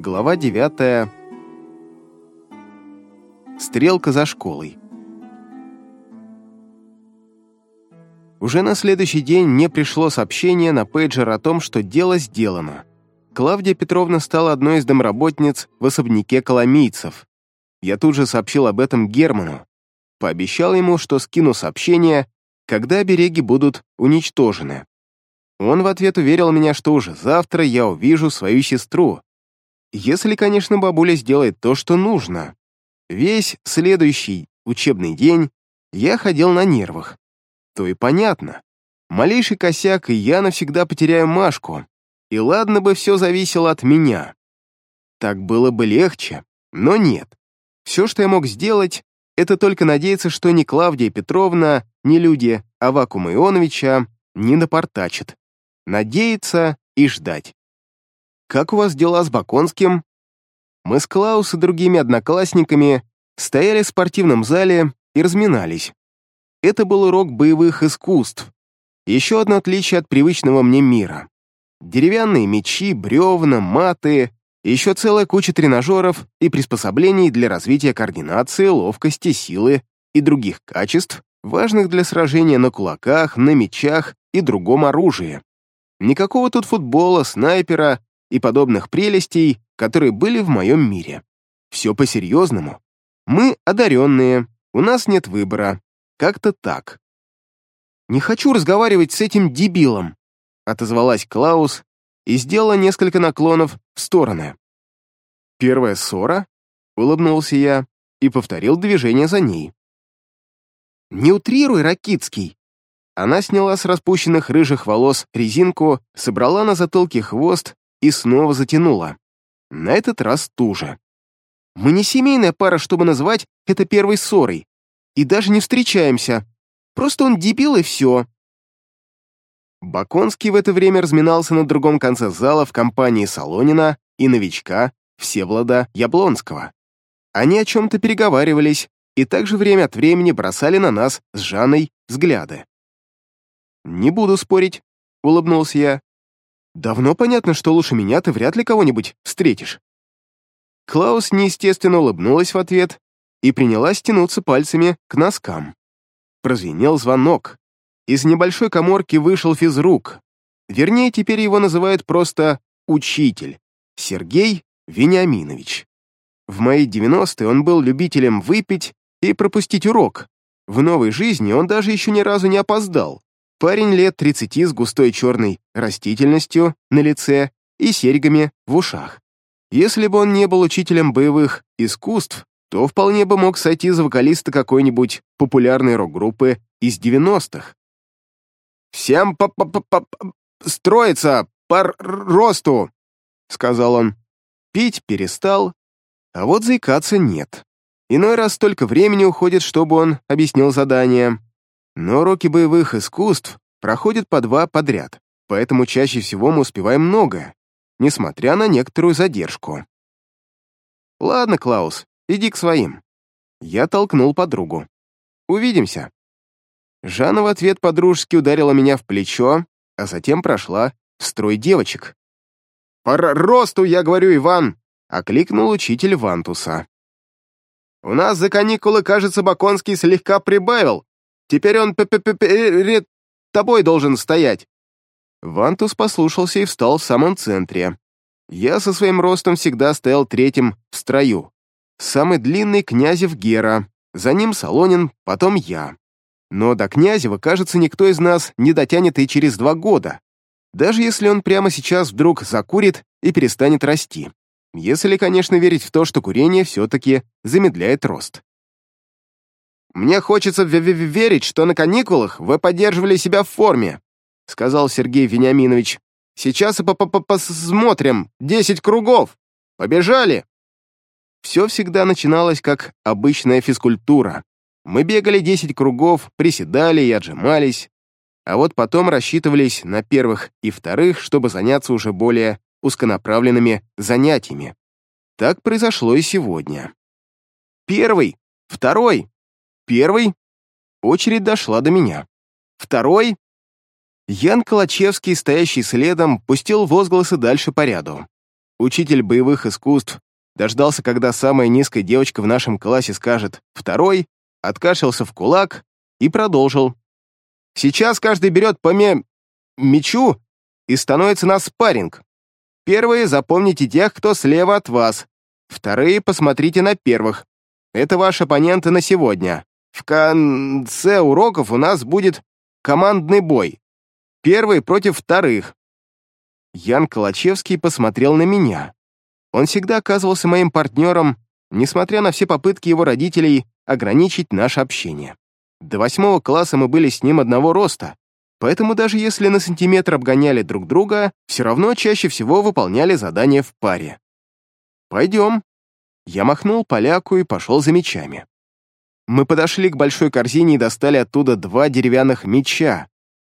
Глава 9. Стрелка за школой. Уже на следующий день мне пришло сообщение на пейджер о том, что дело сделано. Клавдия Петровна стала одной из домработниц в особняке коломийцев. Я тут же сообщил об этом Герману. Пообещал ему, что скину сообщение, когда обереги будут уничтожены. Он в ответ уверил меня, что уже завтра я увижу свою сестру, если, конечно, бабуля сделает то, что нужно. Весь следующий учебный день я ходил на нервах. То и понятно. Малейший косяк, и я навсегда потеряю Машку. И ладно бы все зависело от меня. Так было бы легче, но нет. Все, что я мог сделать, это только надеяться, что ни Клавдия Петровна, ни люди Авакума Ионовича не напортачат. Надеяться и ждать. «Как у вас дела с Баконским?» Мы с Клаус и другими одноклассниками стояли в спортивном зале и разминались. Это был урок боевых искусств. Еще одно отличие от привычного мне мира. Деревянные мечи, бревна, маты, еще целая куча тренажеров и приспособлений для развития координации, ловкости, силы и других качеств, важных для сражения на кулаках, на мечах и другом оружии. Никакого тут футбола, снайпера и подобных прелестей, которые были в моем мире. Все по-серьезному. Мы одаренные, у нас нет выбора. Как-то так. «Не хочу разговаривать с этим дебилом», отозвалась Клаус и сделала несколько наклонов в стороны. «Первая ссора?» — улыбнулся я и повторил движение за ней. «Не утрируй, Ракицкий!» Она сняла с распущенных рыжих волос резинку, собрала на затылке хвост и снова затянула. На этот раз туже. Мы не семейная пара, чтобы назвать это первой ссорой. И даже не встречаемся. Просто он дебил и все. Баконский в это время разминался на другом конце зала в компании Солонина и новичка Всевлада Яблонского. Они о чем-то переговаривались и также время от времени бросали на нас с Жанной взгляды. «Не буду спорить», — улыбнулся я. Давно понятно, что лучше меня ты вряд ли кого-нибудь встретишь. Клаус неестественно улыбнулась в ответ и принялась тянуться пальцами к носкам. Прозвенел звонок. Из небольшой коморки вышел физрук. Вернее, теперь его называют просто «учитель» Сергей Вениаминович. В мои 90-е он был любителем выпить и пропустить урок. В новой жизни он даже еще ни разу не опоздал. Парень лет 30 с густой черной растительностью на лице и серьгами в ушах. Если бы он не был учителем боевых искусств, то вполне бы мог сойти за вокалиста какой-нибудь популярной рок-группы из 90-х. «Всем по -по -по -по строиться по росту!» — сказал он. Пить перестал, а вот заикаться нет. Иной раз столько времени уходит, чтобы он объяснил задание. Но уроки боевых искусств проходят по два подряд, поэтому чаще всего мы успеваем много, несмотря на некоторую задержку. «Ладно, Клаус, иди к своим». Я толкнул подругу. «Увидимся». Жанна в ответ подружески ударила меня в плечо, а затем прошла в строй девочек. «По росту, я говорю, Иван!» — окликнул учитель Вантуса. «У нас за каникулы, кажется, Баконский слегка прибавил, Теперь он перед тобой должен стоять». Вантус послушался и встал в самом центре. Я со своим ростом всегда стоял третьим в строю. Самый длинный Князев Гера, за ним Солонин, потом я. Но до Князева, кажется, никто из нас не дотянет и через два года, даже если он прямо сейчас вдруг закурит и перестанет расти. Если, конечно, верить в то, что курение все-таки замедляет рост. «Мне хочется верить, что на каникулах вы поддерживали себя в форме», сказал Сергей Вениаминович. «Сейчас и посмотрим. Десять кругов. Побежали!» Все всегда начиналось как обычная физкультура. Мы бегали десять кругов, приседали и отжимались, а вот потом рассчитывались на первых и вторых, чтобы заняться уже более узконаправленными занятиями. Так произошло и сегодня. Первый, второй, Первый. Очередь дошла до меня. Второй. Ян Калачевский, стоящий следом, пустил возгласы дальше по ряду. Учитель боевых искусств дождался, когда самая низкая девочка в нашем классе скажет «второй», откашлялся в кулак и продолжил. «Сейчас каждый берет по ме... мечу и становится на спарринг. Первые запомните тех, кто слева от вас. Вторые посмотрите на первых. Это ваши оппоненты на сегодня. В конце уроков у нас будет командный бой. Первый против вторых. Ян Калачевский посмотрел на меня. Он всегда оказывался моим партнером, несмотря на все попытки его родителей ограничить наше общение. До восьмого класса мы были с ним одного роста, Поэтому даже если на сантиметр обгоняли друг друга, все равно чаще всего выполняли задания в паре. «Пойдем». Я махнул поляку и пошел за мечами. Мы подошли к большой корзине и достали оттуда два деревянных меча.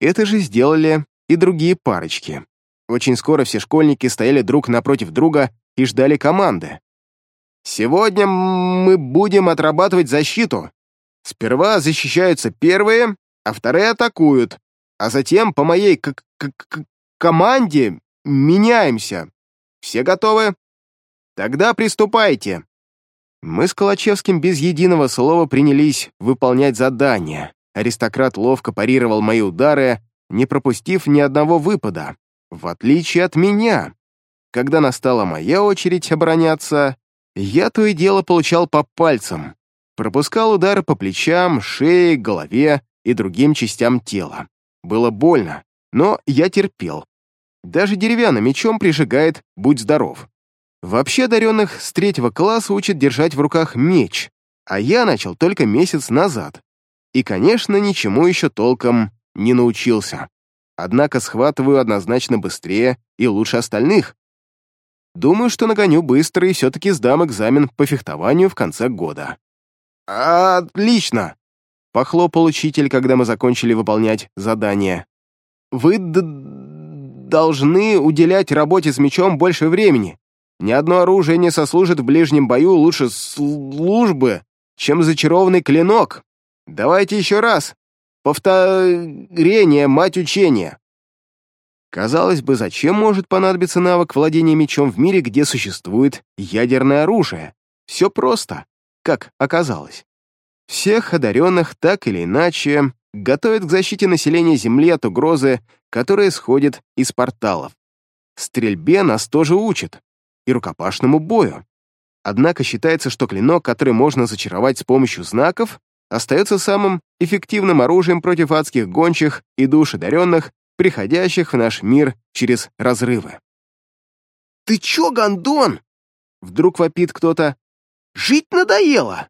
Это же сделали и другие парочки. Очень скоро все школьники стояли друг напротив друга и ждали команды. «Сегодня мы будем отрабатывать защиту. Сперва защищаются первые, а вторые атакуют а затем по моей к -к -к команде меняемся. Все готовы? Тогда приступайте. Мы с Калачевским без единого слова принялись выполнять задание. Аристократ ловко парировал мои удары, не пропустив ни одного выпада, в отличие от меня. Когда настала моя очередь обороняться, я то и дело получал по пальцам, пропускал удары по плечам, шее, голове и другим частям тела. Было больно, но я терпел. Даже деревянным мечом прижигает «Будь здоров». Вообще одаренных с третьего класса учат держать в руках меч, а я начал только месяц назад. И, конечно, ничему еще толком не научился. Однако схватываю однозначно быстрее и лучше остальных. Думаю, что нагоню быстро и все-таки сдам экзамен по фехтованию в конце года. «Отлично!» Похлопал учитель, когда мы закончили выполнять задание. «Вы должны уделять работе с мечом больше времени. Ни одно оружие не сослужит в ближнем бою лучше службы, чем зачарованный клинок. Давайте еще раз. Повторение, мать учения». Казалось бы, зачем может понадобиться навык владения мечом в мире, где существует ядерное оружие? Все просто, как оказалось. Всех одаренных так или иначе готовят к защите населения Земли от угрозы, которая исходит из порталов. Стрельбе нас тоже учат, и рукопашному бою. Однако считается, что клинок, который можно зачаровать с помощью знаков, остается самым эффективным оружием против адских гончих и душ одаренных, приходящих в наш мир через разрывы. «Ты чё, гондон?» Вдруг вопит кто-то. «Жить надоело!»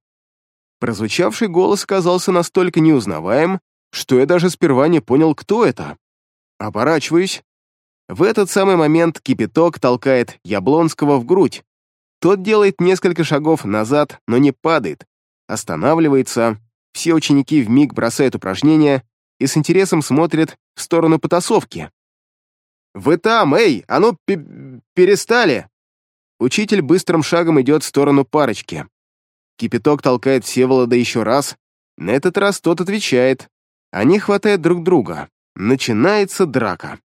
Прозвучавший голос казался настолько неузнаваем, что я даже сперва не понял, кто это. Оборачиваюсь. В этот самый момент кипяток толкает Яблонского в грудь. Тот делает несколько шагов назад, но не падает. Останавливается. Все ученики вмиг бросают упражнения и с интересом смотрят в сторону потасовки. «Вы там, эй, а ну перестали!» Учитель быстрым шагом идет в сторону парочки. Кипяток толкает Всеволода еще раз. На этот раз тот отвечает. Они хватают друг друга. Начинается драка.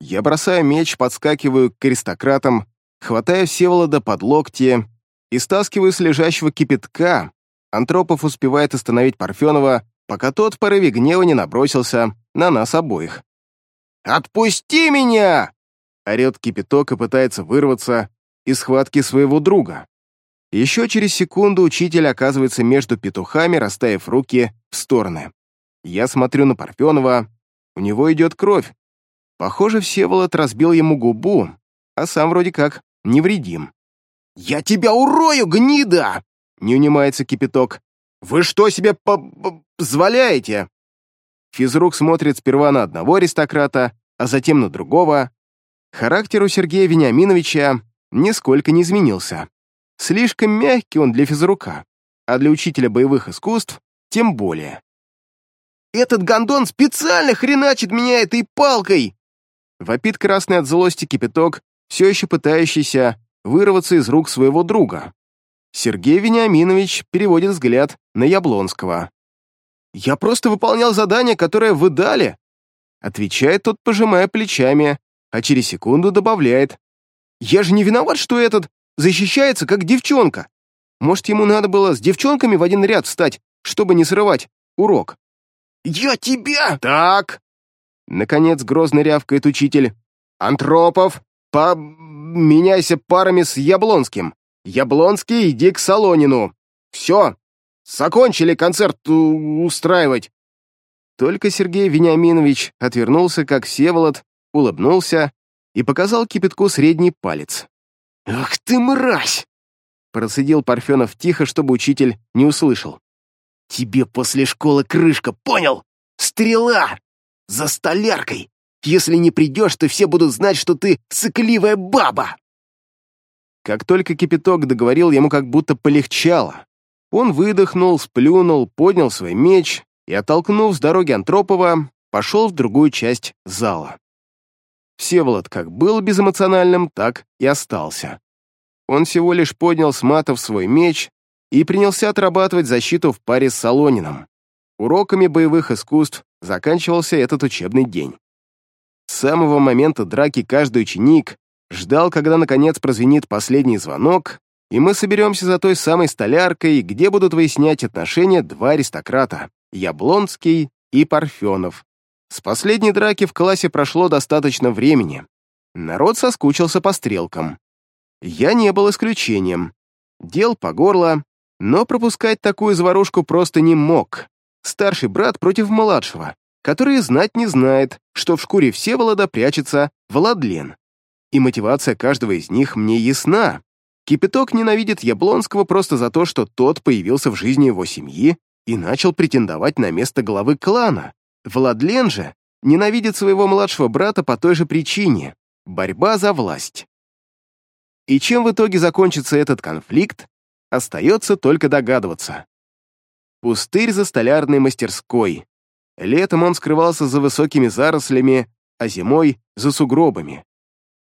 Я бросаю меч, подскакиваю к аристократам, хватаю Всеволода под локти и стаскиваю с лежащего кипятка. Антропов успевает остановить Парфенова, пока тот в порыве гнева не набросился на нас обоих. «Отпусти меня!» орет кипяток и пытается вырваться из схватки своего друга. Еще через секунду учитель оказывается между петухами, расставив руки в стороны. Я смотрю на Парфенова, у него идет кровь. Похоже, Всеволод разбил ему губу, а сам вроде как невредим. «Я тебя урою, гнида!» — не унимается кипяток. «Вы что себе позволяете?» Физрук смотрит сперва на одного аристократа, а затем на другого. Характер у Сергея Вениаминовича нисколько не изменился. Слишком мягкий он для физрука, а для учителя боевых искусств тем более. «Этот гондон специально хреначит меня этой палкой!» Вопит красный от злости кипяток, все еще пытающийся вырваться из рук своего друга. Сергей Вениаминович переводит взгляд на Яблонского. «Я просто выполнял задание, которое вы дали», отвечает тот, пожимая плечами, а через секунду добавляет. Я же не виноват, что этот защищается, как девчонка. Может, ему надо было с девчонками в один ряд встать, чтобы не срывать урок?» «Я тебя!» «Так!» Наконец грозно рявкает учитель. «Антропов, поменяйся парами с Яблонским. Яблонский, иди к Солонину. Все, закончили концерт устраивать». Только Сергей Вениаминович отвернулся, как Всеволод, улыбнулся и показал кипятку средний палец. «Ах ты мразь!» Процедил Парфенов тихо, чтобы учитель не услышал. «Тебе после школы крышка, понял? Стрела! За столяркой! Если не придешь, то все будут знать, что ты сыкливая баба!» Как только кипяток договорил, ему как будто полегчало. Он выдохнул, сплюнул, поднял свой меч и, оттолкнув с дороги Антропова, пошел в другую часть зала. Всеволод как был безэмоциональным, так и остался. Он всего лишь поднял с матов свой меч и принялся отрабатывать защиту в паре с Солонином. Уроками боевых искусств заканчивался этот учебный день. С самого момента драки каждый ученик ждал, когда наконец прозвенит последний звонок, и мы соберемся за той самой столяркой, где будут выяснять отношения два аристократа — Яблонский и Парфенов. С последней драки в классе прошло достаточно времени. Народ соскучился по стрелкам. Я не был исключением. Дел по горло, но пропускать такую заварушку просто не мог. Старший брат против младшего, который знать не знает, что в шкуре Всеволода прячется Владлен. И мотивация каждого из них мне ясна. Кипяток ненавидит Яблонского просто за то, что тот появился в жизни его семьи и начал претендовать на место главы клана. Владлен же ненавидит своего младшего брата по той же причине — борьба за власть. И чем в итоге закончится этот конфликт, остается только догадываться. Пустырь за столярной мастерской. Летом он скрывался за высокими зарослями, а зимой — за сугробами.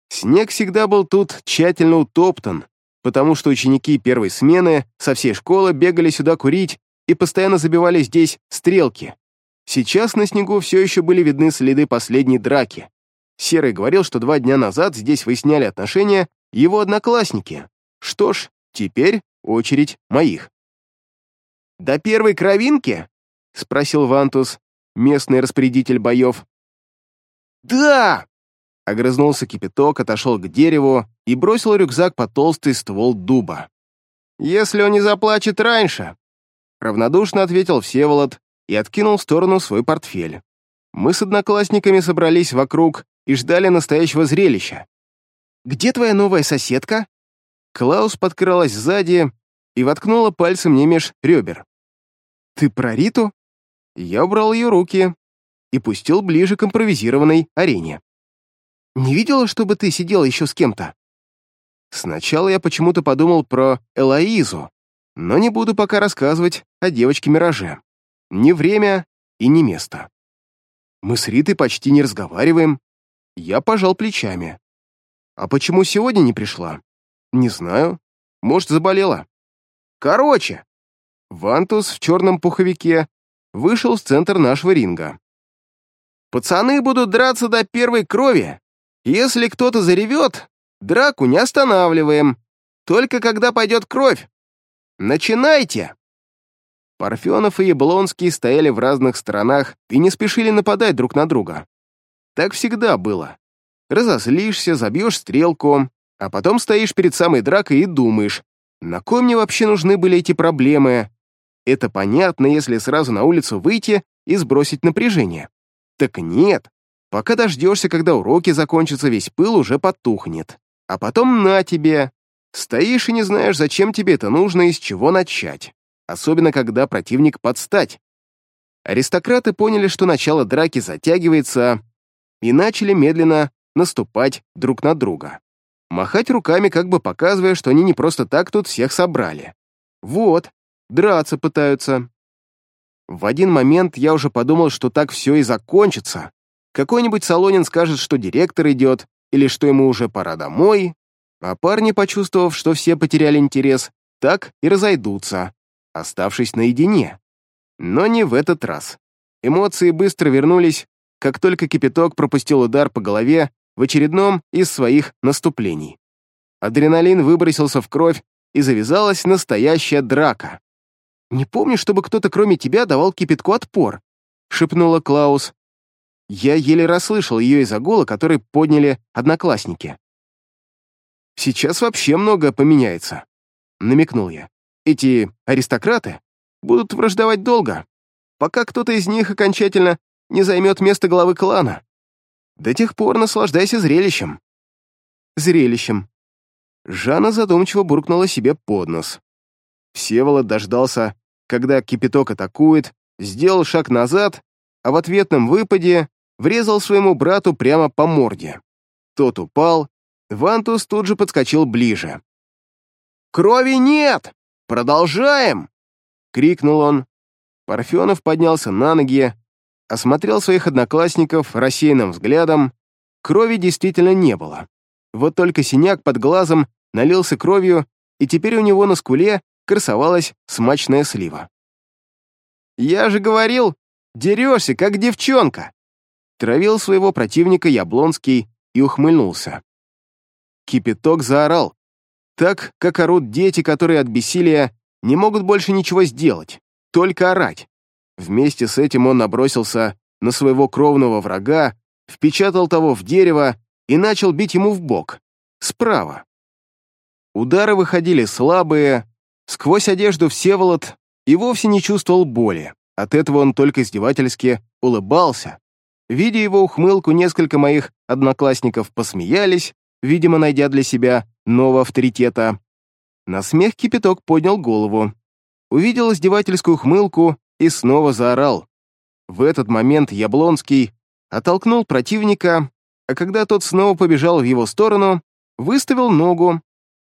Снег всегда был тут тщательно утоптан, потому что ученики первой смены со всей школы бегали сюда курить и постоянно забивали здесь стрелки. Сейчас на снегу все еще были видны следы последней драки. Серый говорил, что два дня назад здесь выясняли отношения его одноклассники. Что ж, теперь очередь моих. «До первой кровинки?» — спросил Вантус, местный распорядитель боев. «Да!» — огрызнулся кипяток, отошел к дереву и бросил рюкзак по толстый ствол дуба. «Если он не заплачет раньше!» Равнодушно ответил Всеволод и откинул в сторону свой портфель. Мы с одноклассниками собрались вокруг и ждали настоящего зрелища. «Где твоя новая соседка?» Клаус подкралась сзади и воткнула пальцем мне меж ребер. «Ты про Риту?» Я убрал ее руки и пустил ближе к импровизированной арене. «Не видела, чтобы ты сидела еще с кем-то?» Сначала я почему-то подумал про Элоизу, но не буду пока рассказывать о девочке-мираже. Ни время и ни место. Мы с Ритой почти не разговариваем. Я пожал плечами. А почему сегодня не пришла? Не знаю. Может, заболела. Короче, Вантус в черном пуховике вышел в центр нашего ринга. «Пацаны будут драться до первой крови. Если кто-то заревет, драку не останавливаем. Только когда пойдет кровь. Начинайте!» Парфенов и Яблонский стояли в разных сторонах и не спешили нападать друг на друга. Так всегда было. Разозлишься, забьешь стрелку, а потом стоишь перед самой дракой и думаешь, на кой мне вообще нужны были эти проблемы? Это понятно, если сразу на улицу выйти и сбросить напряжение. Так нет. Пока дождешься, когда уроки закончатся, весь пыл уже потухнет. А потом на тебе. Стоишь и не знаешь, зачем тебе это нужно и с чего начать. Особенно, когда противник подстать. Аристократы поняли, что начало драки затягивается, и начали медленно наступать друг на друга. Махать руками, как бы показывая, что они не просто так тут всех собрали. Вот, драться пытаются. В один момент я уже подумал, что так все и закончится. Какой-нибудь Солонин скажет, что директор идет, или что ему уже пора домой, а парни, почувствовав, что все потеряли интерес, так и разойдутся, оставшись наедине. Но не в этот раз. Эмоции быстро вернулись, как только кипяток пропустил удар по голове в очередном из своих наступлений. Адреналин выбросился в кровь, и завязалась настоящая драка. «Не помню, чтобы кто-то кроме тебя давал кипятку отпор», — шепнула Клаус. Я еле расслышал ее из-за гула, который подняли одноклассники. «Сейчас вообще многое поменяется», — намекнул я. «Эти аристократы будут враждовать долго, пока кто-то из них окончательно не займет место главы клана. До тех пор наслаждайся зрелищем». «Зрелищем». Жанна задумчиво буркнула себе под нос. Всеволод дождался, когда кипяток атакует, сделал шаг назад, а в ответном выпаде врезал своему брату прямо по морде. Тот упал, Вантус тут же подскочил ближе. «Крови нет! Продолжаем!» — крикнул он. Парфенов поднялся на ноги, осмотрел своих одноклассников рассеянным взглядом. Крови действительно не было. Вот только синяк под глазом налился кровью, и теперь у него на скуле красовалась смачная слива. «Я же говорил, дерешься, как девчонка!» Травил своего противника Яблонский и ухмыльнулся. Кипяток заорал. Так, как орут дети, которые от бессилия не могут больше ничего сделать, только орать. Вместе с этим он набросился на своего кровного врага, впечатал того в дерево и начал бить ему в бок, справа. Удары выходили слабые, сквозь одежду Всеволод и вовсе не чувствовал боли. От этого он только издевательски улыбался. Видя его ухмылку, несколько моих одноклассников посмеялись, видимо, найдя для себя нового авторитета. На смех кипяток поднял голову, увидел издевательскую хмылку и снова заорал. В этот момент Яблонский оттолкнул противника, а когда тот снова побежал в его сторону, выставил ногу,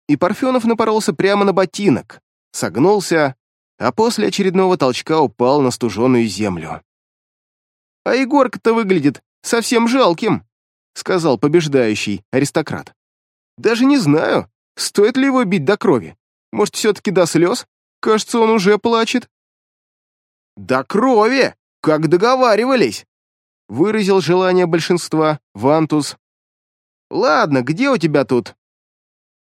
и Парфенов напоролся прямо на ботинок, согнулся, а после очередного толчка упал на стуженную землю. «А Егорка-то выглядит совсем жалким», — сказал побеждающий аристократ. «Даже не знаю, стоит ли его бить до крови. Может, все-таки до слез? Кажется, он уже плачет». «До крови! Как договаривались!» — выразил желание большинства Вантус. «Ладно, где у тебя тут?»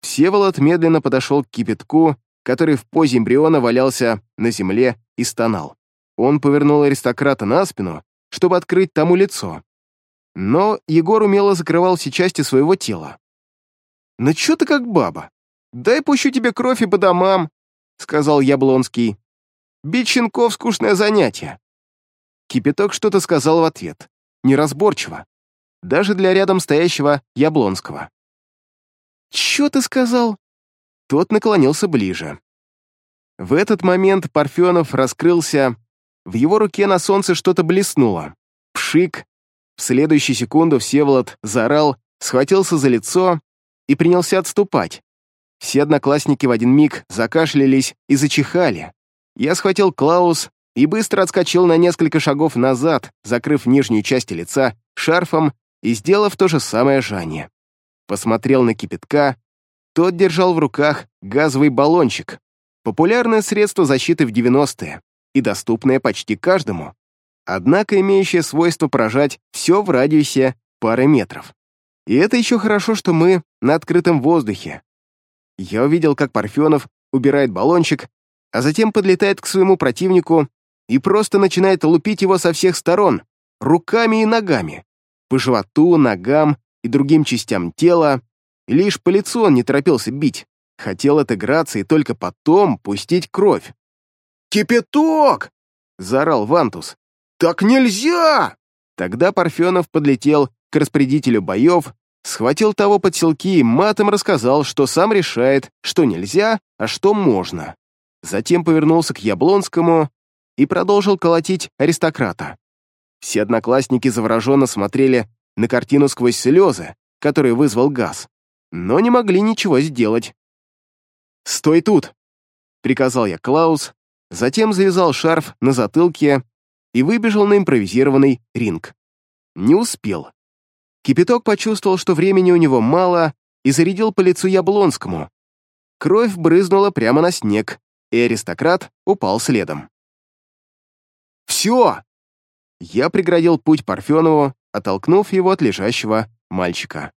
Всеволод медленно подошел к кипятку, который в позе эмбриона валялся на земле и стонал. Он повернул аристократа на спину, чтобы открыть тому лицо. Но Егор умело закрывал все части своего тела. «Ну чё ты как баба? Дай пущу тебе кровь и по домам», — сказал Яблонский. «Бить щенков — скучное занятие». Кипяток что-то сказал в ответ, неразборчиво, даже для рядом стоящего Яблонского. «Чё ты сказал?» Тот наклонился ближе. В этот момент Парфенов раскрылся, в его руке на солнце что-то блеснуло. Пшик, в следующую секунду Всеволод заорал, схватился за лицо и принялся отступать. Все одноклассники в один миг закашлялись и зачихали. Я схватил Клаус и быстро отскочил на несколько шагов назад, закрыв нижнюю часть лица шарфом и сделав то же самое Жанне. Посмотрел на кипятка. Тот держал в руках газовый баллончик. Популярное средство защиты в 90-е и доступное почти каждому однако имеющее свойство поражать все в радиусе пары метров. И это еще хорошо, что мы на открытом воздухе. Я увидел, как Парфенов убирает баллончик, а затем подлетает к своему противнику и просто начинает лупить его со всех сторон, руками и ногами, по животу, ногам и другим частям тела, и лишь по лицу он не торопился бить, хотел отыграться и только потом пустить кровь. «Кипяток!» — заорал Вантус. «Так нельзя!» Тогда Парфенов подлетел к распорядителю боев, схватил того под селки и матом рассказал, что сам решает, что нельзя, а что можно. Затем повернулся к Яблонскому и продолжил колотить аристократа. Все одноклассники завороженно смотрели на картину сквозь слезы, которые вызвал газ, но не могли ничего сделать. «Стой тут!» — приказал я Клаус, затем завязал шарф на затылке и выбежал на импровизированный ринг. Не успел. Кипяток почувствовал, что времени у него мало, и зарядил по лицу Яблонскому. Кровь брызнула прямо на снег, и аристократ упал следом. «Все!» Я преградил путь Парфенову, оттолкнув его от лежащего мальчика.